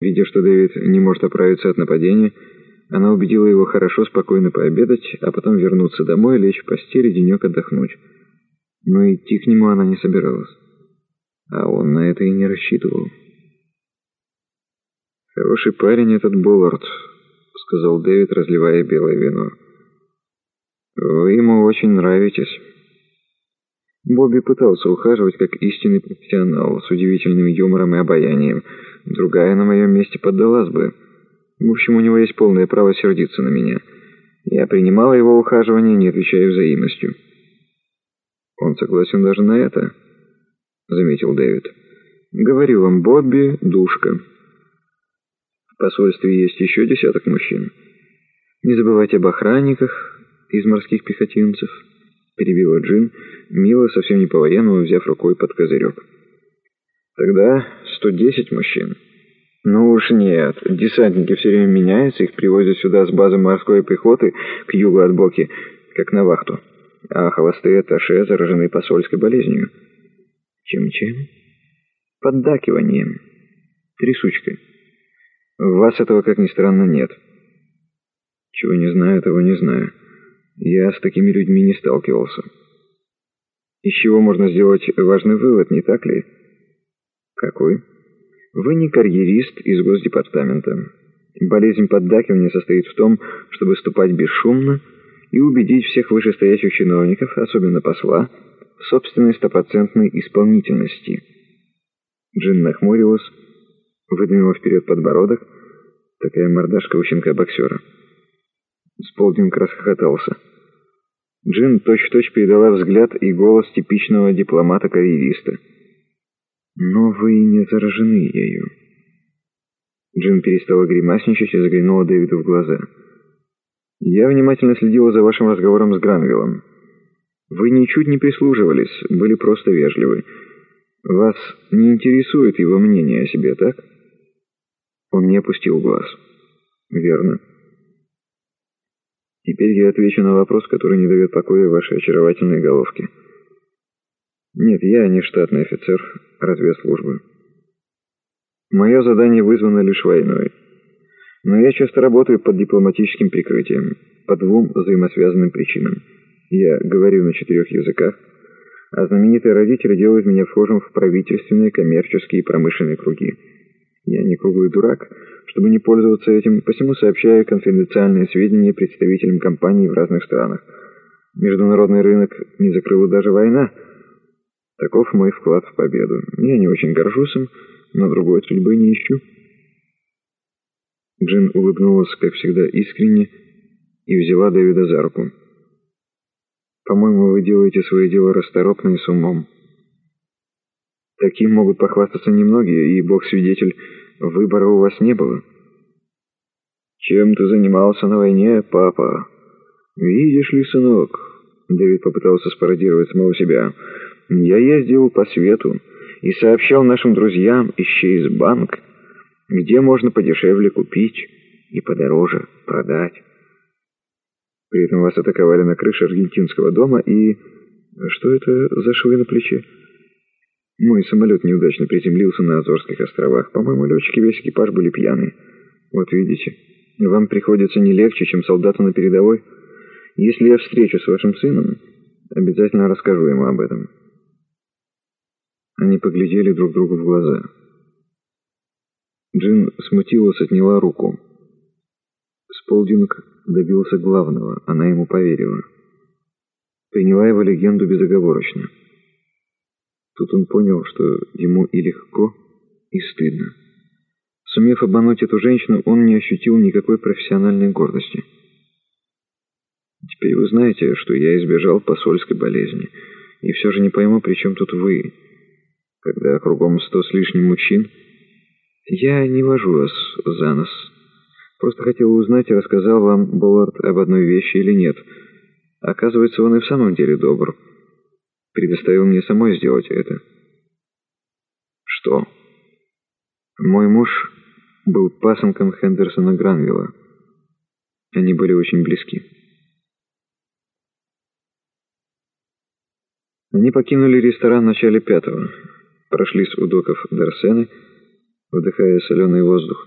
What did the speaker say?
Видя, что Дэвид не может оправиться от нападения, она убедила его хорошо, спокойно пообедать, а потом вернуться домой, лечь в постель и денек отдохнуть. Но идти к нему она не собиралась. А он на это и не рассчитывал. «Хороший парень этот Боллард», — сказал Дэвид, разливая белое вино. «Вы ему очень нравитесь». Бобби пытался ухаживать как истинный профессионал с удивительным юмором и обаянием. Другая на моем месте поддалась бы. В общем, у него есть полное право сердиться на меня. Я принимала его ухаживание, не отвечая взаимностью. «Он согласен даже на это», — заметил Дэвид. «Говорю вам, Бобби — душка». В посольстве есть еще десяток мужчин. Не забывайте об охранниках из морских пехотинцев, перебила Джин, мило, совсем не по-военному, взяв рукой под козырек. Тогда 110 мужчин. Ну уж нет, десантники все время меняются, их привозят сюда с базы морской пехоты к югу от Боки, как на вахту. А холостые атташе заражены посольской болезнью. Чем-чем? Поддакиванием. Трясучкой. В вас этого, как ни странно, нет. Чего не знаю, того не знаю. Я с такими людьми не сталкивался. Из чего можно сделать важный вывод, не так ли? Какой? Вы не карьерист из Госдепартамента. Болезнь поддакивания состоит в том, чтобы ступать бесшумно и убедить всех вышестоящих чиновников, особенно посла, в собственной стопроцентной исполнительности. Джин нахмурилась, выдвинула вперед подбородок, такая мордашка у щенка-боксера. Сполдинг расхохотался. Джин точь-в-точь -точь передала взгляд и голос типичного дипломата-карьериста. «Но вы не заражены ею». Джин перестала гримасничать и заглянула Дэвиду в глаза. «Я внимательно следила за вашим разговором с Гранвиллом. Вы ничуть не прислуживались, были просто вежливы. Вас не интересует его мнение о себе, так?» Он не опустил глаз. «Верно. Теперь я отвечу на вопрос, который не дает покоя вашей очаровательной головке. Нет, я не штатный офицер разведслужбы. Мое задание вызвано лишь войной. Но я часто работаю под дипломатическим прикрытием, по двум взаимосвязанным причинам. Я говорю на четырех языках, а знаменитые родители делают меня вхожим в правительственные, коммерческие и промышленные круги. Я не круглый дурак, чтобы не пользоваться этим, посему сообщаю конфиденциальные сведения представителям компаний в разных странах. Международный рынок не закрыла даже война. Таков мой вклад в победу. Я не очень горжусь им, но другой судьбы не ищу. Джин улыбнулась, как всегда, искренне и взяла Дэвида за руку. «По-моему, вы делаете свое дело расторопно и с умом». Таким могут похвастаться немногие, и, бог свидетель, выбора у вас не было. Чем ты занимался на войне, папа? Видишь ли, сынок, Дэвид попытался спародировать самого себя. Я ездил по свету и сообщал нашим друзьям из Чейз-банк, где можно подешевле купить и подороже продать. При этом вас атаковали на крыше аргентинского дома и... Что это за швы на плече? Мой самолет неудачно приземлился на Азорских островах. По-моему, летчики весь экипаж были пьяные. Вот видите, вам приходится не легче, чем солдату на передовой. Если я встречу с вашим сыном, обязательно расскажу ему об этом. Они поглядели друг другу в глаза. Джин смутилась, отняла руку. Сполдинг добился главного, она ему поверила. Приняла его легенду безоговорочно. Тут он понял, что ему и легко, и стыдно. Сумев обмануть эту женщину, он не ощутил никакой профессиональной гордости. Теперь вы знаете, что я избежал посольской болезни. И все же не пойму, при чем тут вы, когда кругом сто с лишним мужчин. Я не вожу вас за нос. Просто хотел узнать, рассказал вам Боллард об одной вещи или нет. Оказывается, он и в самом деле добр предоставил мне самой сделать это. Что? Мой муж был пасынком Хендерсона Гранвилла. Они были очень близки. Они покинули ресторан в начале пятого, прошлись у доков Дарсены вдыхая соленый воздух.